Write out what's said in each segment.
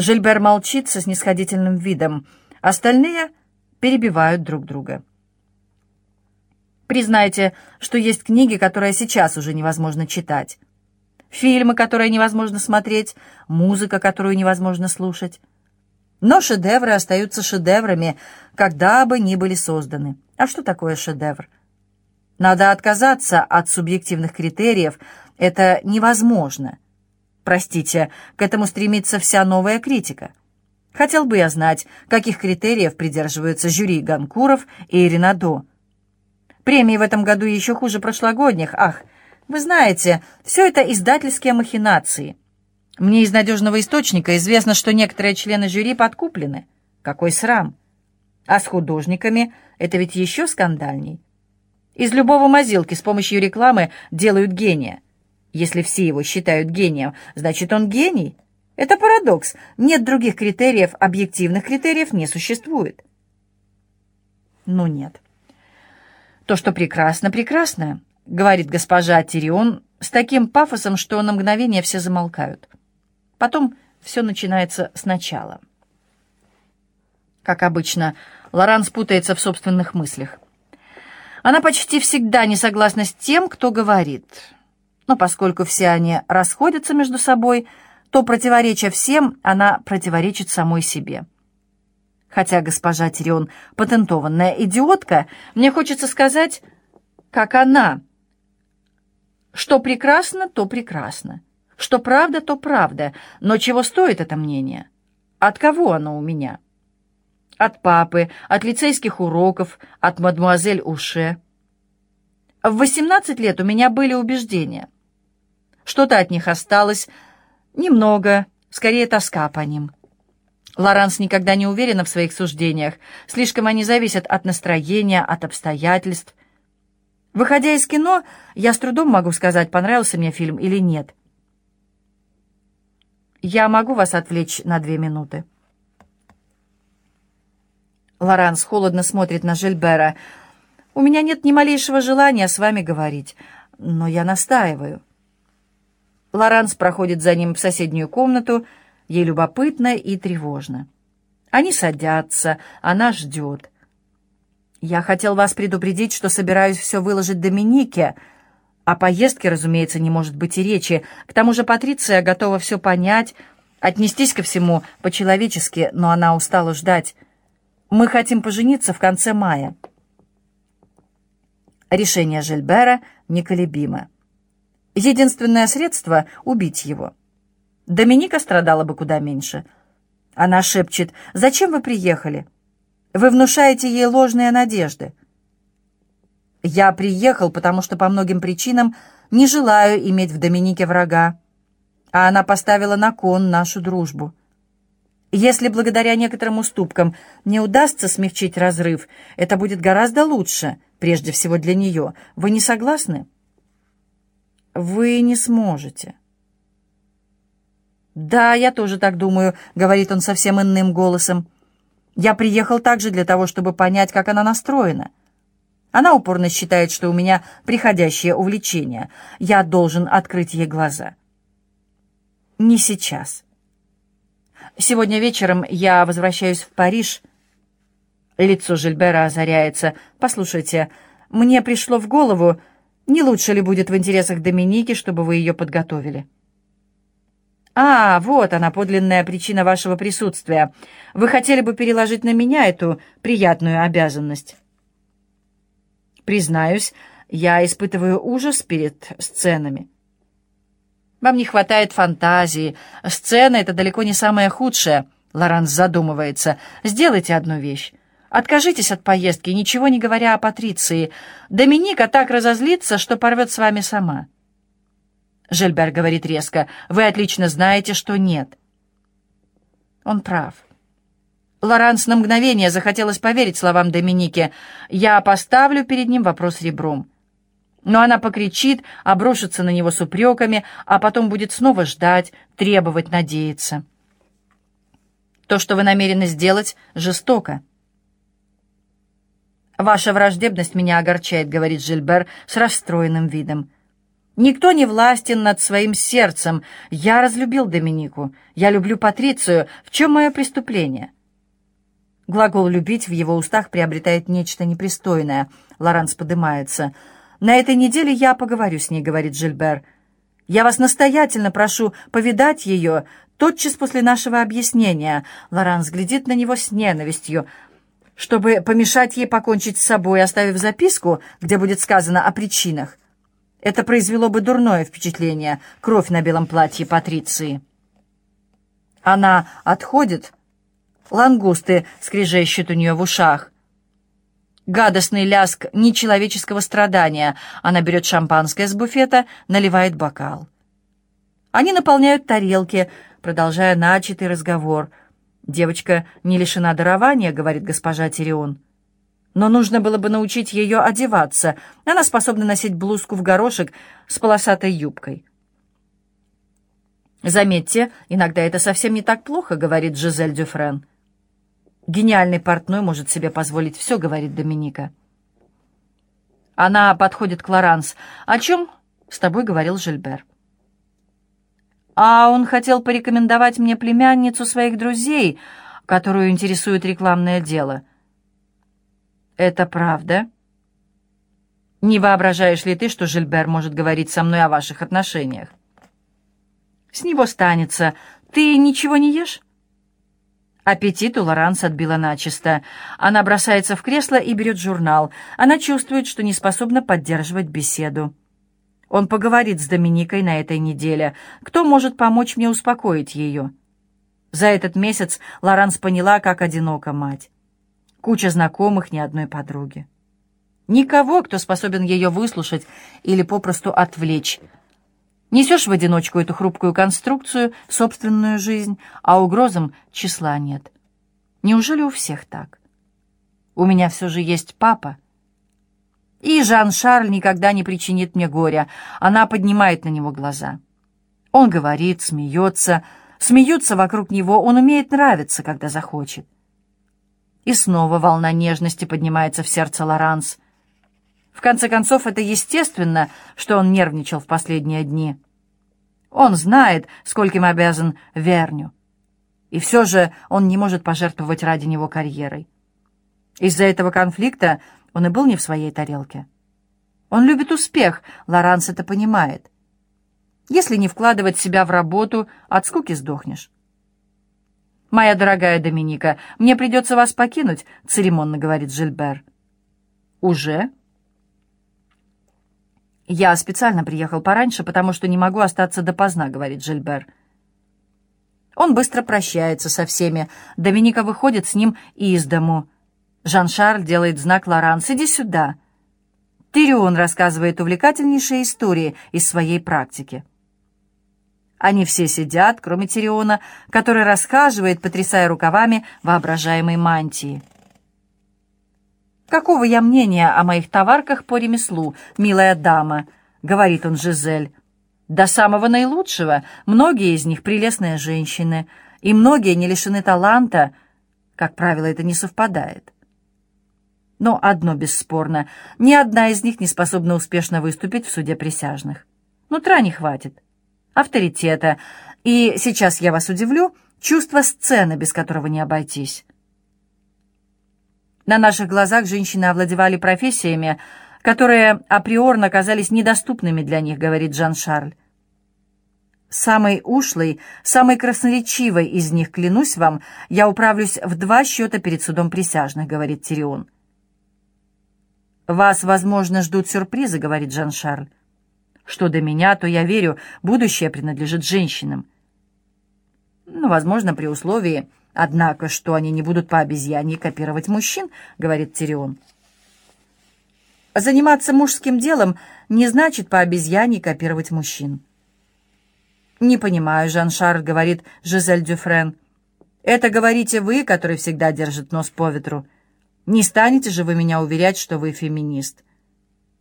Жильбер молчит со снисходительным видом. Остальные перебивают друг друга. Признайте, что есть книги, которые сейчас уже невозможно читать. Фильмы, которые невозможно смотреть, музыка, которую невозможно слушать. Но шедевры остаются шедеврами, когда бы ни были созданы. А что такое шедевр? Надо отказаться от субъективных критериев. Это невозможно. Простите, к этому стремится вся новая критика. Хотел бы я знать, каких критериев придерживаются жюри Ганкуров и Ренадо. Премии в этом году еще хуже прошлогодних. Ах, вы знаете, все это издательские махинации. Мне из надежного источника известно, что некоторые члены жюри подкуплены. Какой срам! А с художниками это ведь еще скандальней. Из любого мазилки с помощью рекламы делают гения. Если все его считают гением, значит, он гений. Это парадокс. Нет других критериев, объективных критериев не существует. Ну нет. То, что прекрасно, прекрасно, говорит госпожа Тирион с таким пафосом, что на мгновение все замолкают. Потом все начинается сначала. Как обычно, Лоран спутается в собственных мыслях. Она почти всегда не согласна с тем, кто говорит. Но поскольку все они расходятся между собой, то, противореча всем, она противоречит самой себе. Хотя госпожа Тирион патентованная идиотка, мне хочется сказать, как она. Что прекрасно, то прекрасно. Что правда, то правда. Но чего стоит это мнение? От кого оно у меня? От папы, от лицейских уроков, от мадмуазель Уше. В 18 лет у меня были убеждения. Что-то от них осталось, немного, скорее тоска по ним. Лоранс никогда не уверена в своих суждениях. Слишком они зависят от настроения, от обстоятельств. Выходя из кино, я с трудом могу сказать, понравился мне фильм или нет. Я могу вас отвлечь на две минуты. Лоранс холодно смотрит на Жильбера. «У меня нет ни малейшего желания с вами говорить, но я настаиваю». Лоранс проходит за ним в соседнюю комнату, — Ей любопытно и тревожно. Они садятся, она ждет. «Я хотел вас предупредить, что собираюсь все выложить Доминике. О поездке, разумеется, не может быть и речи. К тому же Патриция готова все понять, отнестись ко всему по-человечески, но она устала ждать. Мы хотим пожениться в конце мая». Решение Жильбера неколебимо. Единственное средство — убить его. Доминика страдала бы куда меньше. Она шепчет, «Зачем вы приехали? Вы внушаете ей ложные надежды». «Я приехал, потому что по многим причинам не желаю иметь в Доминике врага, а она поставила на кон нашу дружбу. Если благодаря некоторым уступкам не удастся смягчить разрыв, это будет гораздо лучше, прежде всего для нее. Вы не согласны?» «Вы не сможете». «Да, я тоже так думаю», — говорит он совсем иным голосом. «Я приехал также для того, чтобы понять, как она настроена. Она упорно считает, что у меня приходящее увлечение. Я должен открыть ей глаза». «Не сейчас. Сегодня вечером я возвращаюсь в Париж». Лицо Жильбера озаряется. «Послушайте, мне пришло в голову, не лучше ли будет в интересах Доминики, чтобы вы ее подготовили?» «А, вот она, подлинная причина вашего присутствия. Вы хотели бы переложить на меня эту приятную обязанность?» «Признаюсь, я испытываю ужас перед сценами». «Вам не хватает фантазии. Сцена — это далеко не самое худшее», — Лоранс задумывается. «Сделайте одну вещь. Откажитесь от поездки, ничего не говоря о Патриции. Доминика так разозлится, что порвет с вами сама». Жельбер говорит резко. «Вы отлично знаете, что нет». Он прав. Лоранс на мгновение захотелось поверить словам Доминики. «Я поставлю перед ним вопрос ребром». Но она покричит, обрушится на него с упреками, а потом будет снова ждать, требовать, надеяться. То, что вы намерены сделать, жестоко. «Ваша враждебность меня огорчает», — говорит Жильбер с расстроенным видом. Никто не властен над своим сердцем. Я разлюбил Доминику. Я люблю Патрицию. В чем мое преступление?» Глагол «любить» в его устах приобретает нечто непристойное. Лоранс подымается. «На этой неделе я поговорю с ней», — говорит Жильбер. «Я вас настоятельно прошу повидать ее тотчас после нашего объяснения». Лоранс глядит на него с ненавистью. Чтобы помешать ей покончить с собой, оставив записку, где будет сказано о причинах. Это произвело бы дурное впечатление, кровь на белом платье Патриции. Она отходит Лангусты скрежещут у нее в ушах. Гадостный ляск нечеловеческого страдания. Она берет шампанское с буфета, наливает бокал. Они наполняют тарелки, продолжая начатый разговор. «Девочка не лишена дарования», — говорит госпожа Тирион. «Но нужно было бы научить ее одеваться. Она способна носить блузку в горошек с полосатой юбкой». «Заметьте, иногда это совсем не так плохо», — говорит Жизель Дюфрен. Гениальный портной может себе позволить все, говорит Доминика. Она подходит к Лоранс. О чем с тобой говорил Жильбер? А он хотел порекомендовать мне племянницу своих друзей, которую интересует рекламное дело. Это правда? Не воображаешь ли ты, что Жильбер может говорить со мной о ваших отношениях? С него станется. Ты ничего не ешь? Аппетит у Лоранс отбила начисто. Она бросается в кресло и берет журнал. Она чувствует, что не способна поддерживать беседу. Он поговорит с Доминикой на этой неделе. Кто может помочь мне успокоить ее? За этот месяц Лоранс поняла, как одинока мать. Куча знакомых, ни одной подруги. Никого, кто способен ее выслушать или попросту отвлечь. Несешь в одиночку эту хрупкую конструкцию, собственную жизнь, а угрозам числа нет. Неужели у всех так? У меня все же есть папа. И Жан-Шарль никогда не причинит мне горя. Она поднимает на него глаза. Он говорит, смеется. Смеются вокруг него, он умеет нравиться, когда захочет. И снова волна нежности поднимается в сердце Лоранс — в конце концов, это естественно, что он нервничал в последние дни. Он знает, скольким обязан Верню. И все же он не может пожертвовать ради него карьерой. Из-за этого конфликта он и был не в своей тарелке. Он любит успех, Лоранс это понимает. Если не вкладывать себя в работу, от скуки сдохнешь. «Моя дорогая Доминика, мне придется вас покинуть», — церемонно говорит Жильбер. «Уже?» «Я специально приехал пораньше, потому что не могу остаться допоздна», — говорит Жильбер. Он быстро прощается со всеми. Доминика выходит с ним из дому. Жан-Шарль делает знак Лоранс «Иди сюда». Тирион рассказывает увлекательнейшие истории из своей практики. Они все сидят, кроме Тириона, который расхаживает, потрясая рукавами воображаемой мантии. «Какого я мнения о моих товарках по ремеслу, милая дама?» — говорит он Жизель. «До самого наилучшего. Многие из них прелестные женщины, и многие не лишены таланта. Как правило, это не совпадает». Но одно бесспорно, ни одна из них не способна успешно выступить в суде присяжных. Нутра не хватит. Авторитета. И сейчас я вас удивлю, чувство сцены, без которого не обойтись. На наших глазах женщины овладевали профессиями, которые априорно казались недоступными для них, говорит Жан-Шарль. Самый ушлый, самый красноречивый из них, клянусь вам, я управлюсь в два счета перед судом присяжных, говорит Тирион. «Вас, возможно, ждут сюрпризы», — говорит Жан-Шарль. «Что до меня, то я верю, будущее принадлежит женщинам». Ну, возможно, при условии, Однако, что они не будут по обезьяне копировать мужчин, говорит Тирион. Заниматься мужским делом не значит по обезьяне копировать мужчин. «Не понимаю, Жан-Шарль», — говорит Жизель Дюфрен. «Это говорите вы, который всегда держит нос по ветру. Не станете же вы меня уверять, что вы феминист.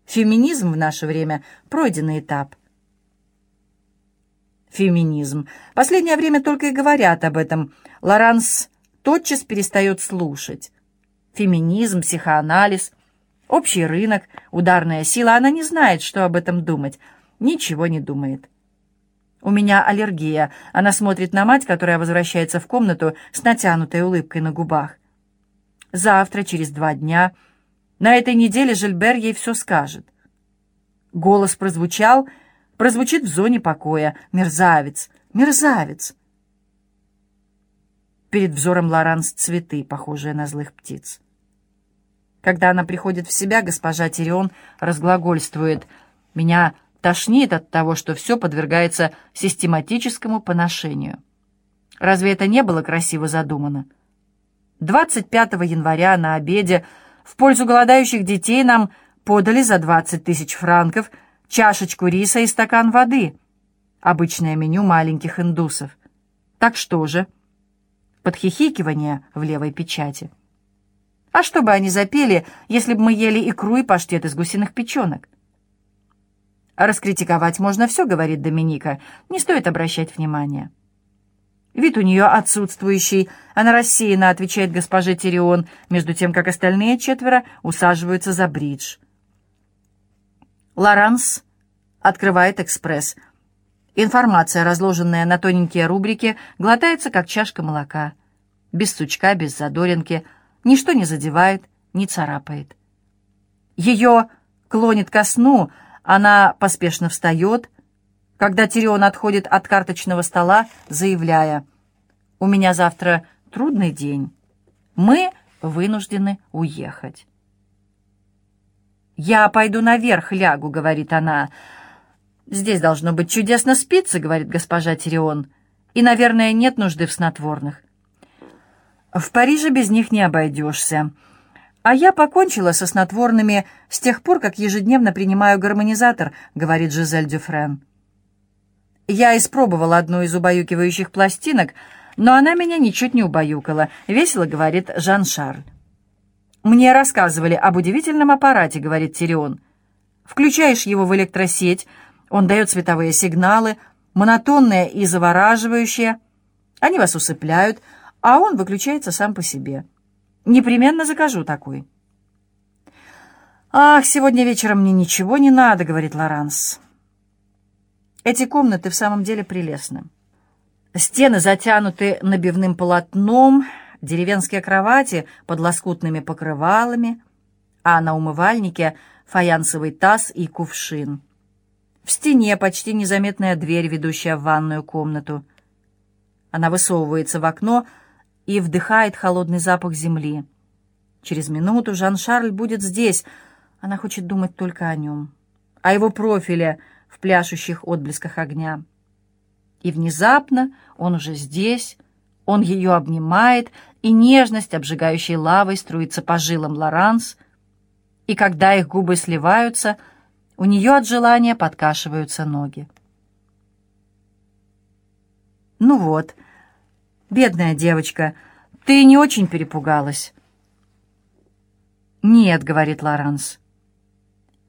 Феминизм в наше время — пройденный этап. Феминизм. Последнее время только и говорят об этом. Лоранс тотчас перестает слушать. Феминизм, психоанализ, общий рынок, ударная сила. Она не знает, что об этом думать. ничего не думает. У меня аллергия. Она смотрит на мать, которая возвращается в комнату с натянутой улыбкой на губах. Завтра, через два дня, на этой неделе Жильбер ей все скажет. Голос прозвучал, прозвучит в зоне покоя. Мерзавец, мерзавец. Перед взором Лоранс цветы, похожие на злых птиц. Когда она приходит в себя, госпожа Тирион разглагольствует. «Меня тошнит от того, что все подвергается систематическому поношению». Разве это не было красиво задумано? 25 января на обеде в пользу голодающих детей нам подали за 20 тысяч франков чашечку риса и стакан воды. Обычное меню маленьких индусов. Так что же? Подхихикивание в левой печати. А что бы они запели, если бы мы ели икру и паштет из гусиных печенок? «Раскритиковать можно все», — говорит Доминика. «Не стоит обращать внимания». Вид у нее отсутствующий. Она рассеянно отвечает госпоже Тирион, между тем, как остальные четверо усаживаются за бридж. Лоранс открывает экспресс. Информация, разложенная на тоненькие рубрики, глотается, как чашка молока. Без сучка, без задоринки — ничто не задевает, не царапает. Ее клонит ко сну, она поспешно встает, когда Тирион отходит от карточного стола, заявляя, «У меня завтра трудный день. Мы вынуждены уехать». «Я пойду наверх, лягу», — говорит она. «Здесь должно быть чудесно спиться», — говорит госпожа Тирион. «И, наверное, нет нужды в снотворных. В Париже без них не обойдешься. А я покончила со снотворными с тех пор, как ежедневно принимаю гармонизатор, говорит Жизель Дюфрен. Я испробовала одну из убаюкивающих пластинок, но она меня ничуть не убаюкала, весело говорит Жан-Шарль. Мне рассказывали об удивительном аппарате, говорит Тирион. Включаешь его в электросеть, он дает световые сигналы, монотонные и завораживающие. Они вас усыпляют, а он выключается сам по себе. Непременно закажу такой. «Ах, сегодня вечером мне ничего не надо», — говорит Лоранс. Эти комнаты в самом деле прелестны. Стены затянуты набивным полотном, деревенские кровати под лоскутными покрывалами, а на умывальнике фаянсовый таз и кувшин. В стене почти незаметная дверь, ведущая в ванную комнату. Она высовывается в окно, и вдыхает холодный запах земли. Через минуту Жан-Шарль будет здесь. Она хочет думать только о нем, о его профиле в пляшущих отблесках огня. И внезапно он уже здесь, он ее обнимает, и нежность, обжигающей лавой, струится по жилам Лоранс, и когда их губы сливаются, у нее от желания подкашиваются ноги. Ну вот, — Бедная девочка, ты не очень перепугалась?» «Нет», — говорит Лоранс.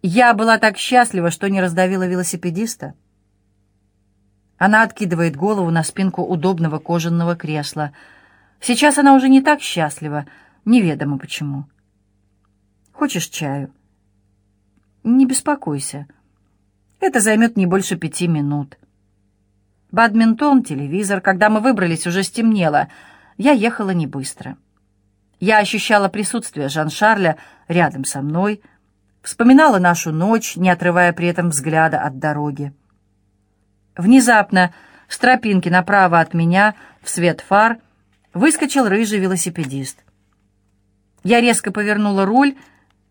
«Я была так счастлива, что не раздавила велосипедиста». Она откидывает голову на спинку удобного кожаного кресла. Сейчас она уже не так счастлива, неведомо почему. «Хочешь чаю?» «Не беспокойся. Это займет не больше пяти минут». Бадминтон, телевизор. Когда мы выбрались, уже стемнело. Я ехала не быстро. Я ощущала присутствие Жан-Шарля рядом со мной, вспоминала нашу ночь, не отрывая при этом взгляда от дороги. Внезапно с тропинки направо от меня, в свет фар, выскочил рыжий велосипедист. Я резко повернула руль,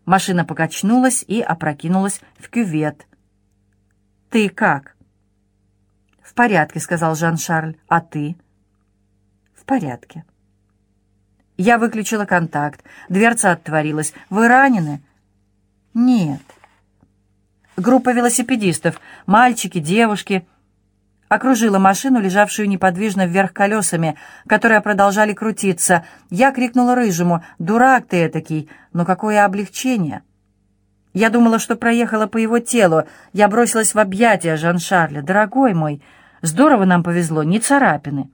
машина покачнулась и опрокинулась в кювет. «Ты как?» «В порядке», — сказал Жан-Шарль. «А ты?» «В порядке». Я выключила контакт. Дверца отворилась. «Вы ранены?» «Нет». Группа велосипедистов, мальчики, девушки, окружила машину, лежавшую неподвижно вверх колесами, которые продолжали крутиться. Я крикнула рыжему «Дурак ты этакий! Но какое облегчение!» Я думала, что проехала по его телу. Я бросилась в объятия Жан-Шарля. «Дорогой мой!» Здорово нам повезло, не царапины.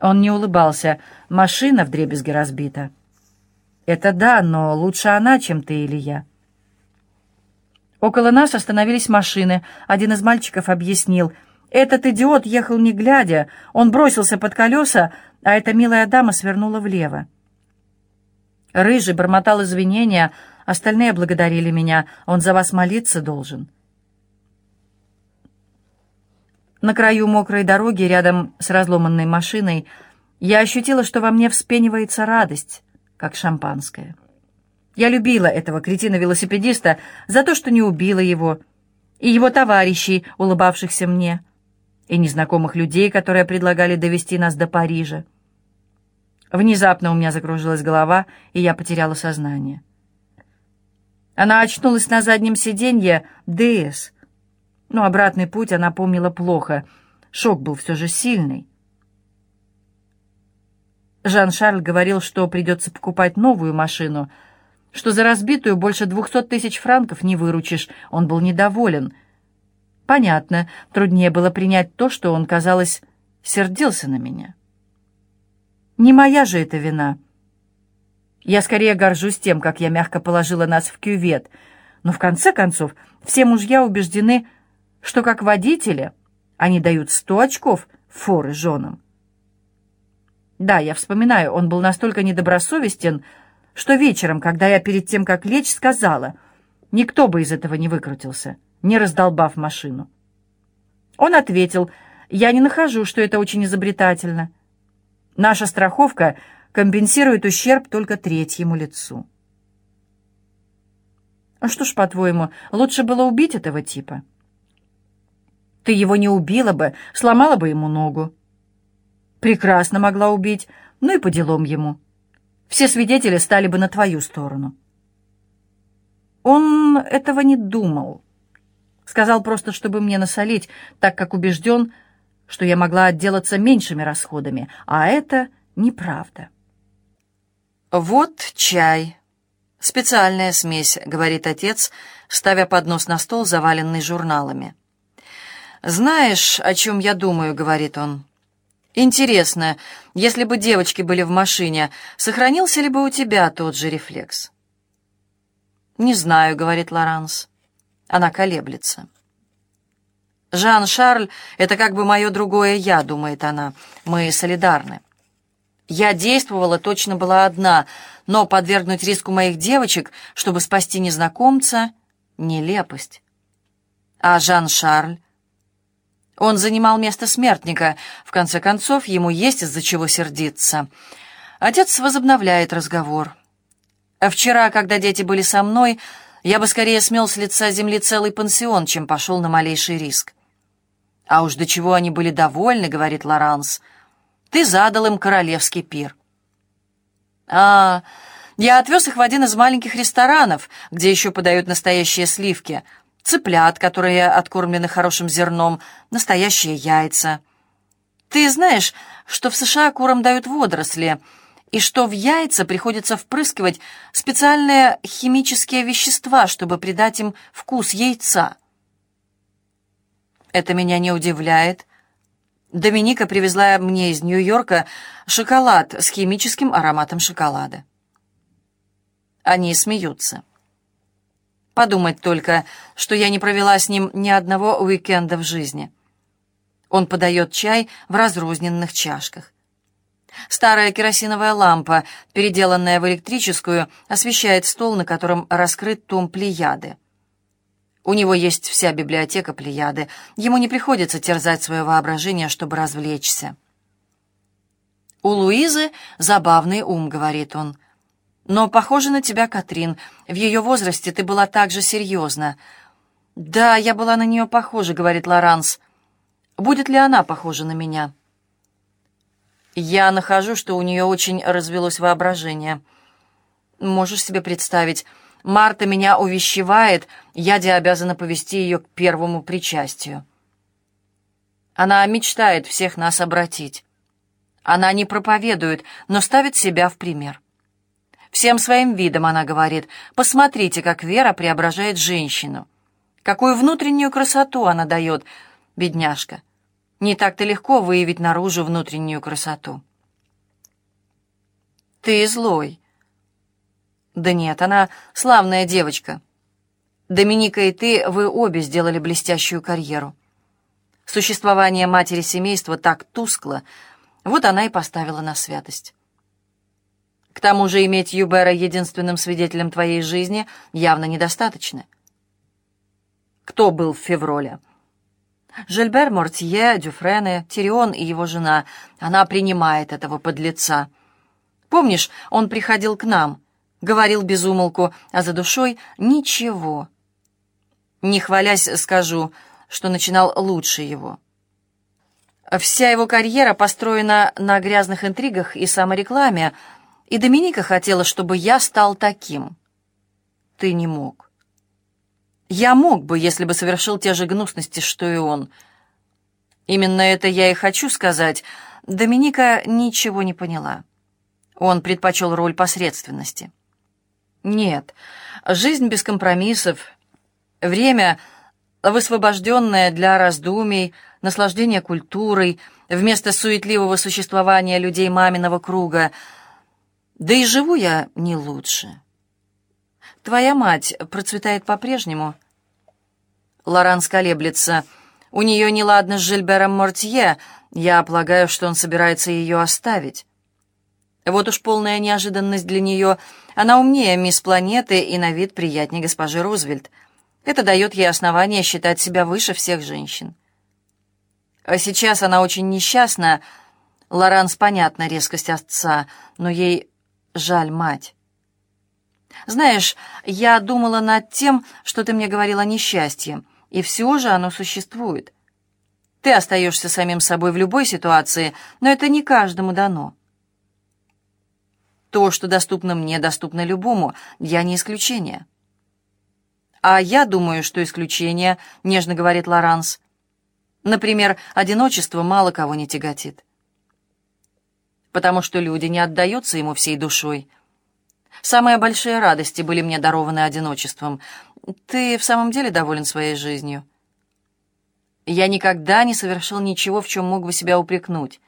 Он не улыбался. Машина вдребезги разбита. Это да, но лучше она, чем ты или я. Около нас остановились машины. Один из мальчиков объяснил. Этот идиот ехал не глядя. Он бросился под колеса, а эта милая дама свернула влево. Рыжий бормотал извинения, остальные благодарили меня. Он за вас молиться должен. На краю мокрой дороги, рядом с разломанной машиной, я ощутила, что во мне вспенивается радость, как шампанское. Я любила этого кретина-велосипедиста за то, что не убила его, и его товарищей, улыбавшихся мне, и незнакомых людей, которые предлагали довести нас до Парижа. Внезапно у меня закружилась голова, и я потеряла сознание. Она очнулась на заднем сиденье ДС, но обратный путь она помнила плохо. Шок был все же сильный. Жан-Шарль говорил, что придется покупать новую машину — что за разбитую больше двухсот тысяч франков не выручишь. Он был недоволен. Понятно, труднее было принять то, что он, казалось, сердился на меня. Не моя же это вина. Я скорее горжусь тем, как я мягко положила нас в кювет. Но в конце концов, все мужья убеждены, что как водители они дают сто очков форы женам. Да, я вспоминаю, он был настолько недобросовестен, что вечером, когда я перед тем, как лечь, сказала, никто бы из этого не выкрутился, не раздолбав машину. Он ответил, я не нахожу, что это очень изобретательно. Наша страховка компенсирует ущерб только третьему лицу. А что ж, по-твоему, лучше было убить этого типа? Ты его не убила бы, сломала бы ему ногу. Прекрасно могла убить, ну и по делам ему все свидетели стали бы на твою сторону. Он этого не думал. Сказал просто, чтобы мне насолить, так как убежден, что я могла отделаться меньшими расходами, а это неправда. «Вот чай. Специальная смесь», — говорит отец, ставя поднос на стол, заваленный журналами. «Знаешь, о чем я думаю?» — говорит он. Интересно, если бы девочки были в машине, сохранился ли бы у тебя тот же рефлекс? «Не знаю», — говорит Лоранс. Она колеблется. «Жан-Шарль — это как бы мое другое «я», — думает она. Мы солидарны. Я действовала, точно была одна, но подвергнуть риску моих девочек, чтобы спасти незнакомца — нелепость. А Жан-Шарль он занимал место смертника. В конце концов, ему есть из-за чего сердиться. Отец возобновляет разговор. Вчера, когда дети были со мной, я бы скорее смел с лица земли целый пансион, чем пошел на малейший риск. «А уж до чего они были довольны», — говорит Лоранс. «Ты задал им королевский пир». «А, я отвез их в один из маленьких ресторанов, где еще подают настоящие сливки», цыплят, которые откормлены хорошим зерном, настоящие яйца. Ты знаешь, что в США курам дают водоросли, и что в яйца приходится впрыскивать специальные химические вещества, чтобы придать им вкус яйца. Это меня не удивляет. Доминика привезла мне из Нью-Йорка шоколад с химическим ароматом шоколада. Они смеются. Подумать только, что я не провела с ним ни одного уикенда в жизни. Он подает чай в разрозненных чашках. Старая керосиновая лампа, переделанная в электрическую, освещает стол, на котором раскрыт том Плеяды. У него есть вся библиотека Плеяды. Ему не приходится терзать свое воображение, чтобы развлечься. «У Луизы забавный ум», — говорит он. Но похоже на тебя, Катрин. В ее возрасте ты была так же серьезна. Да, я была на нее похожа, говорит Лоранс. Будет ли она похожа на меня? Я нахожу, что у нее очень развелось воображение. Можешь себе представить, Марта меня увещевает, Яде обязана повести ее к первому причастию. Она мечтает всех нас обратить. Она не проповедует, но ставит себя в пример. Всем своим видом она говорит, посмотрите, как Вера преображает женщину. Какую внутреннюю красоту она дает, бедняжка. Не так-то легко выявить наружу внутреннюю красоту. Ты злой. Да нет, она славная девочка. Доминика и ты, вы обе сделали блестящую карьеру. Существование матери семейства так тускло, вот она и поставила на святость. К тому же иметь Юбера единственным свидетелем твоей жизни явно недостаточно. Кто был в феврале? Жильбер, Мортье, Дюфрене, Тирион и его жена. Она принимает этого подлеца. Помнишь, он приходил к нам, говорил без умолку, а за душой ничего. Не хвалясь, скажу, что начинал лучше его. Вся его карьера построена на грязных интригах и саморекламе, и Доминика хотела, чтобы я стал таким. Ты не мог. Я мог бы, если бы совершил те же гнусности, что и он. Именно это я и хочу сказать. Доминика ничего не поняла. Он предпочел роль посредственности. Нет, жизнь без компромиссов, время, высвобожденное для раздумий, наслаждения культурой, вместо суетливого существования людей маминого круга. Да и живу я не лучше. Твоя мать процветает по-прежнему. Лоран сколеблется. У нее неладно с Жильбером Мортье. Я полагаю, что он собирается ее оставить. Вот уж полная неожиданность для нее. Она умнее мисс Планеты и на вид приятнее госпожи Рузвельт. Это дает ей основание считать себя выше всех женщин. А сейчас она очень несчастна. Лоранс понятна резкость отца, но ей жаль мать. Знаешь, я думала над тем, что ты мне говорила о несчастье, и все же оно существует. Ты остаешься самим собой в любой ситуации, но это не каждому дано. То, что доступно мне, доступно любому, я не исключение. А я думаю, что исключение, нежно говорит Лоранс. Например, одиночество мало кого не тяготит. Потому что люди не отдаются ему всей душой. Самые большие радости были мне дарованы одиночеством. Ты в самом деле доволен своей жизнью? Я никогда не совершил ничего, в чем мог бы себя упрекнуть.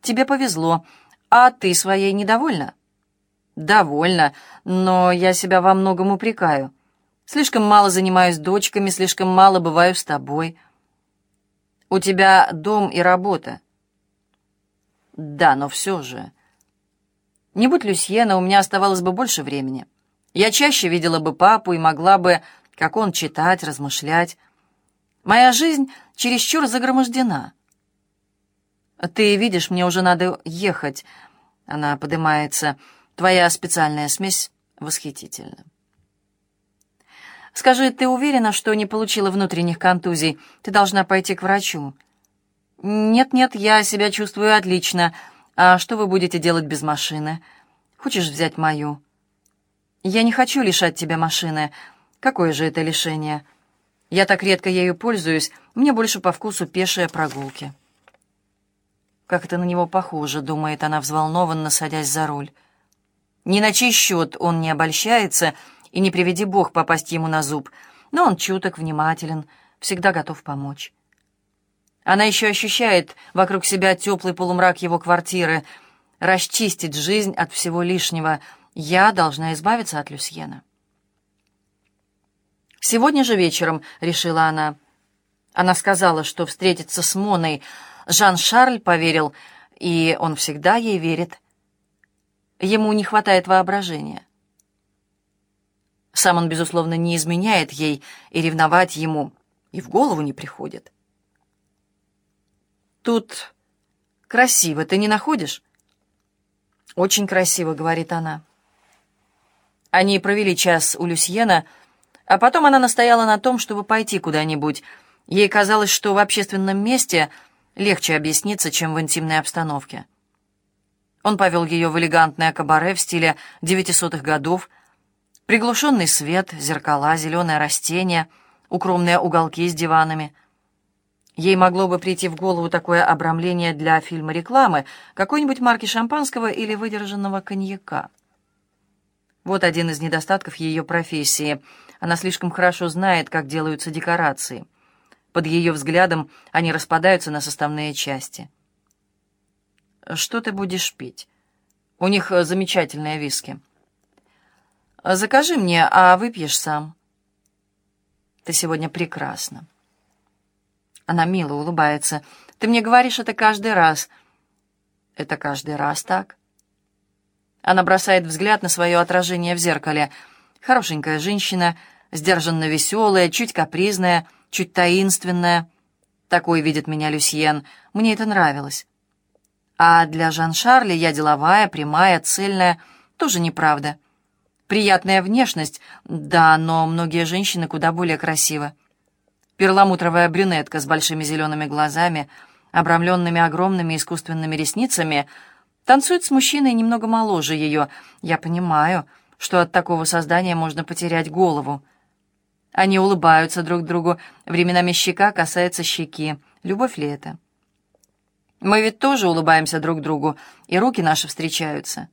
Тебе повезло, а ты своей недовольна? Довольна, но я себя во многом упрекаю. Слишком мало занимаюсь дочками, слишком мало бываю с тобой. У тебя дом и работа. Да, но все же. Не будь Люсьена, у меня оставалось бы больше времени. Я чаще видела бы папу и могла бы, как он, читать, размышлять. Моя жизнь чересчур загромождена. Ты видишь, мне уже надо ехать. Она поднимается. Твоя специальная смесь восхитительна. Скажи, ты уверена, что не получила внутренних контузий? Ты должна пойти к врачу. Нет-нет, я себя чувствую отлично. А что вы будете делать без машины? Хочешь взять мою? Я не хочу лишать тебя машины. Какое же это лишение? Я так редко ею пользуюсь, мне больше по вкусу пешие прогулки. Как это на него похоже, думает она взволнованно, садясь за руль. Ни на чей счет он не обольщается — и не приведи Бог попасть ему на зуб, но он чуток, внимателен, всегда готов помочь. Она еще ощущает вокруг себя теплый полумрак его квартиры, расчистить жизнь от всего лишнего. Я должна избавиться от Люсьена. «Сегодня же вечером», — решила она. Она сказала, что встретится с Моной. Жан-Шарль поверил, и он всегда ей верит. Ему не хватает воображения. Сам он, безусловно, не изменяет ей, и ревновать ему и в голову не приходит. «Тут красиво, ты не находишь?» «Очень красиво», — говорит она. Они провели час у Люсьена, а потом она настояла на том, чтобы пойти куда-нибудь. Ей казалось, что в общественном месте легче объясниться, чем в интимной обстановке. Он повел ее в элегантное кабаре в стиле девятисотых годов — Приглушенный свет, зеркала, зеленое растение, укромные уголки с диванами. Ей могло бы прийти в голову такое обрамление для фильма рекламы, какой-нибудь марки шампанского или выдержанного коньяка. Вот один из недостатков ее профессии. Она слишком хорошо знает, как делаются декорации. Под ее взглядом они распадаются на составные части. «Что ты будешь пить? У них замечательные виски». «Закажи мне, а выпьешь сам». Ты сегодня прекрасна». Она мило улыбается. «Ты мне говоришь это каждый раз». «Это каждый раз так?» Она бросает взгляд на свое отражение в зеркале. Хорошенькая женщина, сдержанно веселая, чуть капризная, чуть таинственная. Такой видит меня Люсьен. Мне это нравилось. А для Жан-Шарли я деловая, прямая, цельная. Тоже неправда. Приятная внешность, да, но многие женщины куда более красивы. Перламутровая брюнетка с большими зелеными глазами, обрамленными огромными искусственными ресницами — Танцует с мужчиной немного моложе ее. Я понимаю, что от такого создания можно потерять голову. Они улыбаются друг другу, временами щека касается щеки. Любовь ли это? Мы ведь тоже улыбаемся друг другу, и руки наши встречаются.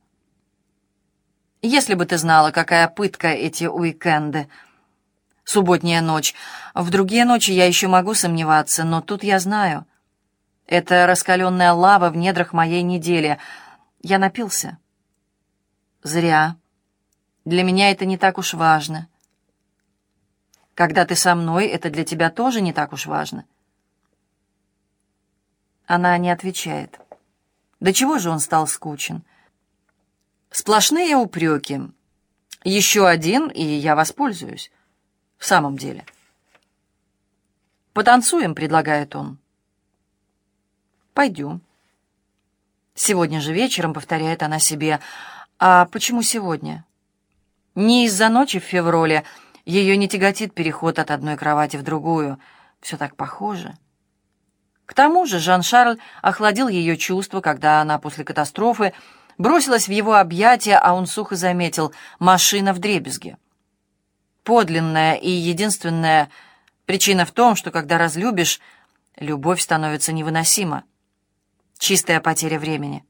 Если бы ты знала, какая пытка эти уикенды. Субботняя ночь. В другие ночи я еще могу сомневаться, но тут я знаю. Это раскаленная лава в недрах моей недели. Я напился. Зря. Для меня это не так уж важно. Когда ты со мной, это для тебя тоже не так уж важно. Она не отвечает. До чего же он стал скучен? Сплошные упреки. Еще один, и я воспользуюсь. В самом деле. «Потанцуем», — предлагает он. «Пойдем». «Сегодня же вечером», — повторяет она себе. «А почему сегодня?» «Не из-за ночи в феврале. Ее не тяготит переход от одной кровати в другую. Все так похоже». К тому же Жан-Шарль охладил ее чувства, когда она после катастрофы бросилась в его объятия, а он сухо заметил «машина в дребезге». Подлинная и единственная причина в том, что когда разлюбишь, любовь становится невыносима. Чистая потеря времени.